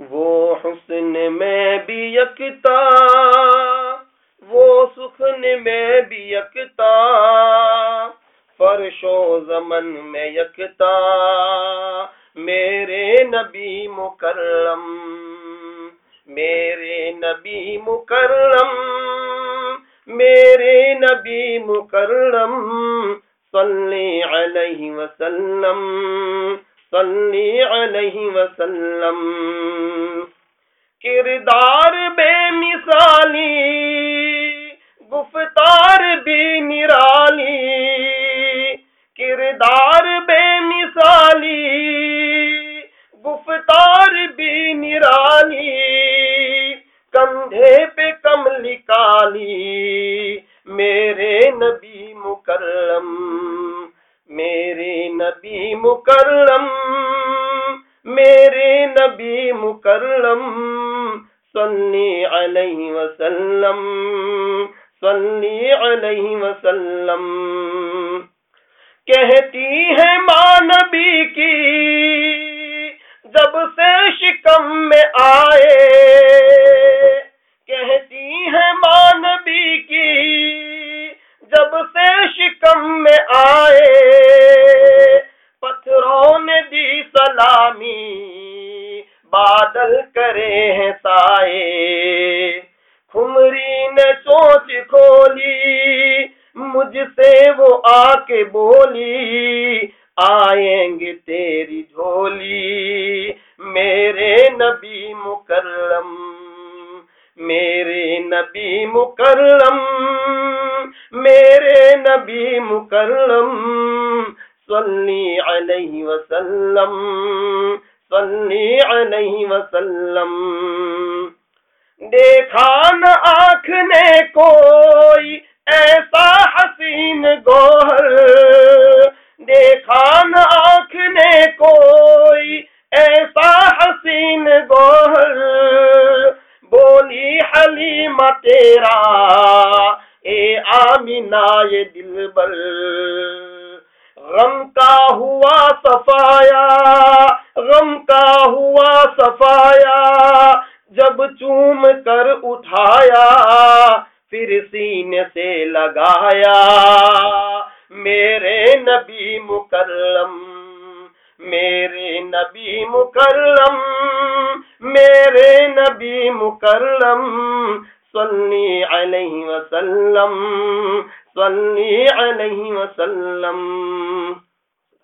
وہ حسن میں بھی یکتا، وہ سخن میں بھی یکتا فرش و زمن میں یکتا، میرے نبی مکرم، میرے نبی مکرم، میرے نبی مکرم، صلی علیہ وسلم صلی علیہ وسلم۔ کردار بے مثالی، گفتار بھی نرالی۔ کردار بے مثالی، گفتار بھی نرالی۔ کندھے پہ کملی کالی میرے نبی مکرم۔ میرے نبی مکرم، میرے نبی مکرم، صلی علیہ وسلم، صلی علیہ وسلم۔ کہتی ہے ماں نبی کی، جب سے شکم میں آئے۔ کہتی ہے ماں نبی کی، جب سے شکم میں آئے۔ بادل کرے ہیں سائے۔ کھمری نے سوچ کھولی، مجھ سے وہ آ کے بولی، آئیں گے تیری جھولی۔ میرے نبی مکرم، میرے نبی مکرم، میرے نبی مکرم، صلی علیہ وسلم۔ صلی علیہ وسلم۔ دیکھا نہ آنکھ نے کوئی ایسا حسین گوہر۔ دیکھا نہ آنکھ نے کوئی ایسا حسین گوہر۔ بولی حلیم تیرا، اے آمینہ یہ دل بر ہوا صفایا، جب چوم کر اٹھایا، پھر سینے سے لگایا۔ میرے نبی مکرم، میرے نبی مکرم، میرے نبی مکرم، صلی علیہ وسلم، صلی علیہ وسلم۔